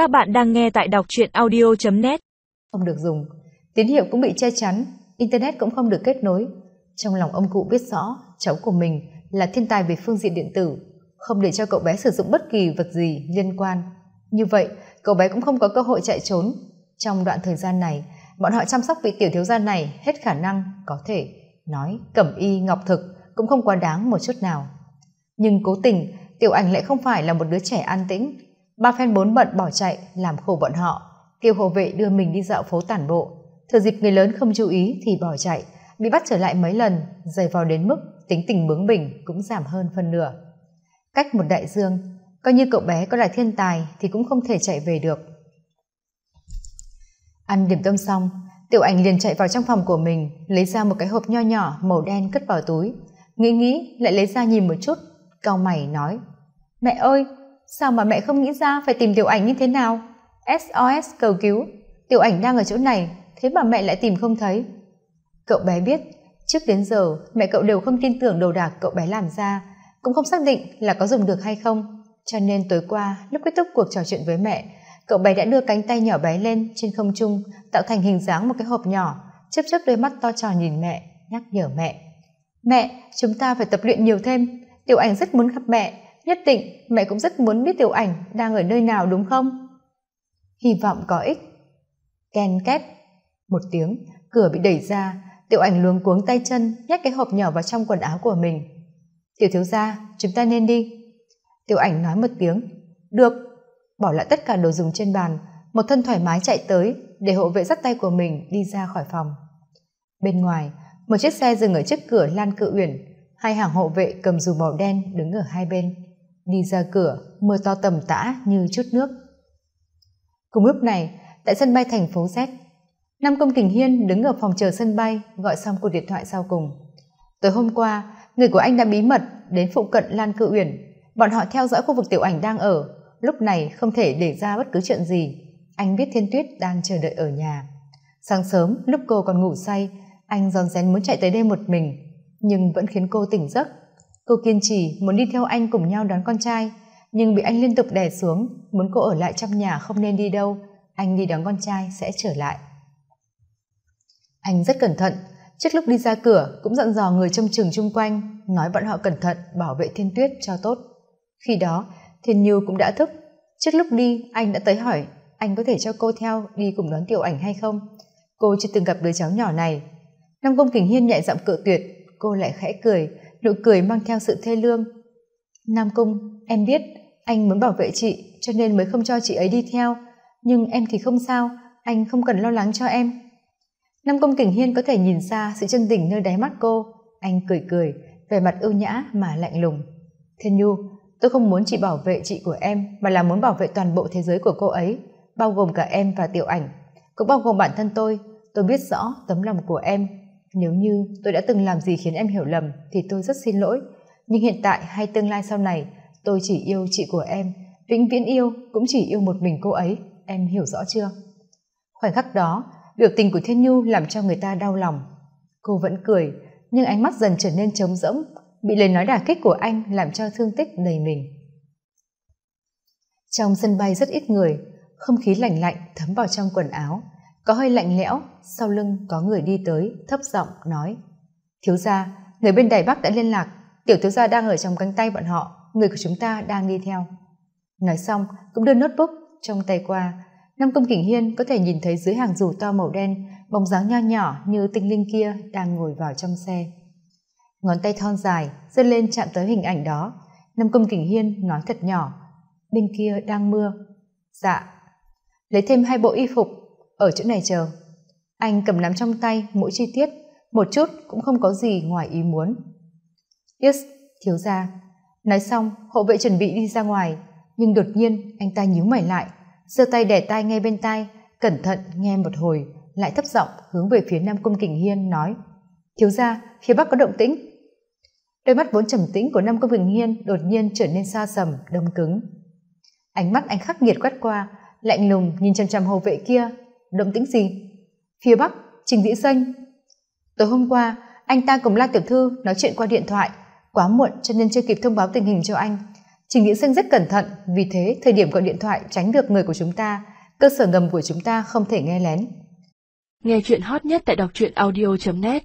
Các bạn đang nghe tại đọc truyện audio.net Không được dùng, tín hiệu cũng bị che chắn, Internet cũng không được kết nối. Trong lòng ông cụ biết rõ cháu của mình là thiên tài về phương diện điện tử, không để cho cậu bé sử dụng bất kỳ vật gì liên quan. Như vậy, cậu bé cũng không có cơ hội chạy trốn. Trong đoạn thời gian này, bọn họ chăm sóc vị tiểu thiếu gia này hết khả năng có thể nói cẩm y ngọc thực cũng không quá đáng một chút nào. Nhưng cố tình, tiểu ảnh lại không phải là một đứa trẻ an tĩnh, ba phen bốn bận bỏ chạy, làm khổ bọn họ. Kêu hộ vệ đưa mình đi dạo phố tản bộ. Thừa dịp người lớn không chú ý thì bỏ chạy. Bị bắt trở lại mấy lần dày vò đến mức tính tình bướng bỉnh cũng giảm hơn phân nửa. Cách một đại dương, coi như cậu bé có là thiên tài thì cũng không thể chạy về được. Ăn điểm tâm xong, tiểu ảnh liền chạy vào trong phòng của mình, lấy ra một cái hộp nho nhỏ màu đen cất vào túi. Nghĩ nghĩ, lại lấy ra nhìn một chút, cau mày nói, mẹ ơi sao mà mẹ không nghĩ ra phải tìm tiểu ảnh như thế nào? Sos cầu cứu. Tiểu ảnh đang ở chỗ này, thế mà mẹ lại tìm không thấy. Cậu bé biết, trước đến giờ, mẹ cậu đều không tin tưởng đồ đạc cậu bé làm ra, cũng không xác định là có dùng được hay không. Cho nên tối qua, lúc kết thúc cuộc trò chuyện với mẹ, cậu bé đã đưa cánh tay nhỏ bé lên trên không trung, tạo thành hình dáng một cái hộp nhỏ, chớp chớp đôi mắt to tròn nhìn mẹ, nhắc nhở mẹ. Mẹ, chúng ta phải tập luyện nhiều thêm. Tiểu ảnh rất muốn gặp mẹ nhất định mẹ cũng rất muốn biết tiểu ảnh đang ở nơi nào đúng không? Hy vọng có ích. Ken két. Một tiếng, cửa bị đẩy ra, tiểu ảnh luống cuống tay chân, nhét cái hộp nhỏ vào trong quần áo của mình. Tiểu thiếu gia, chúng ta nên đi. Tiểu ảnh nói một tiếng. Được. Bỏ lại tất cả đồ dùng trên bàn, một thân thoải mái chạy tới để hộ vệ dắt tay của mình đi ra khỏi phòng. Bên ngoài, một chiếc xe dừng ở trước cửa lan cự uyển. Hai hàng hộ vệ cầm dù màu đen đứng ở hai bên đi ra cửa, mưa to tầm tã như chút nước. Cùng lúc này, tại sân bay thành phố z nam công kình hiên đứng ở phòng chờ sân bay gọi xong cuộc điện thoại sau cùng. Tối hôm qua, người của anh đã bí mật đến phụ cận lan cự uyển. Bọn họ theo dõi khu vực tiểu ảnh đang ở. Lúc này không thể để ra bất cứ chuyện gì. Anh biết thiên tuyết đang chờ đợi ở nhà. Sáng sớm, lúc cô còn ngủ say, anh giòn rén muốn chạy tới đây một mình, nhưng vẫn khiến cô tỉnh giấc cô kiên trì muốn đi theo anh cùng nhau đón con trai, nhưng bị anh liên tục đè xuống, muốn cô ở lại trong nhà không nên đi đâu, anh đi đón con trai sẽ trở lại. Anh rất cẩn thận, trước lúc đi ra cửa cũng dặn dò người trông chừng chung quanh, nói bọn họ cẩn thận bảo vệ thiên tuyết cho tốt. Khi đó, thiên như cũng đã thức. Trước lúc đi, anh đã tới hỏi, anh có thể cho cô theo đi cùng đón tiểu ảnh hay không? Cô chưa từng gặp đứa cháu nhỏ này. Năm công kình hiên nhẹ giọng cự tuyệt, cô lại khẽ cười nụ cười mang theo sự thê lương. Nam cung, em biết anh muốn bảo vệ chị cho nên mới không cho chị ấy đi theo, nhưng em thì không sao, anh không cần lo lắng cho em. Nam Cung kình hiên có thể nhìn ra sự chân tình nơi đáy mắt cô. Anh cười cười, vẻ mặt ưu nhã mà lạnh lùng. Thiên nhu, tôi không muốn chị bảo vệ chị của em, mà là muốn bảo vệ toàn bộ thế giới của cô ấy, bao gồm cả em và tiểu ảnh. Cũng bao gồm bản thân tôi. Tôi biết rõ tấm lòng của em nếu như tôi đã từng làm gì khiến em hiểu lầm thì tôi rất xin lỗi. Nhưng hiện tại hay tương lai sau này, tôi chỉ yêu chị của em, vĩnh viễn yêu, cũng chỉ yêu một mình cô ấy. Em hiểu rõ chưa? Khoảnh khắc đó, biểu tình của thiên nhu làm cho người ta đau lòng. Cô vẫn cười, nhưng ánh mắt dần trở nên trống rỗng, bị lời nói đả kích của anh làm cho thương tích đầy mình. Trong sân bay rất ít người, không khí lạnh lạnh thấm vào trong quần áo có hơi lạnh lẽo, sau lưng có người đi tới, thấp giọng nói, thiếu gia, người bên đài bắc đã liên lạc, tiểu thiếu gia đang ở trong cánh tay bọn họ, người của chúng ta đang đi theo. Nói xong, cũng đưa notebook trong tay qua. Năm công kình hiên có thể nhìn thấy dưới hàng rủ to màu đen, bóng dáng nho nhỏ như tinh linh kia đang ngồi vào trong xe. Ngón tay thon dài giơ lên chạm tới hình ảnh đó. Năm công kình hiên nói thật nhỏ, bên kia đang mưa. Dạ. Lấy thêm hai bộ y phục ở chỗ này chờ. Anh cầm nắm trong tay mỗi chi tiết, một chút cũng không có gì ngoài ý muốn. Yes, thiếu gia. Nói xong, hộ vệ chuẩn bị đi ra ngoài, nhưng đột nhiên anh ta nhíu mày lại, giơ tay đẻ tai ngay bên tai, cẩn thận nghe một hồi, lại thấp giọng hướng về phía nam cung kình hiên nói, thiếu gia, phía bắc có động tĩnh. Đôi mắt vốn trầm tĩnh của nam cung kình hiên đột nhiên trở nên xa sầm, đông cứng. Ánh mắt anh khắc nghiệt quét qua, lạnh lùng nhìn chằm chằm hộ vệ kia động tĩnh gì? Phía bắc trình vĩ xanh. Tối hôm qua anh ta cùng la tiểu thư nói chuyện qua điện thoại. Quá muộn cho nên chưa kịp thông báo tình hình cho anh. Trình vĩ Sinh rất cẩn thận, vì thế thời điểm gọi điện thoại tránh được người của chúng ta, cơ sở ngầm của chúng ta không thể nghe lén. Nghe chuyện hot nhất tại đọc truyện audio.net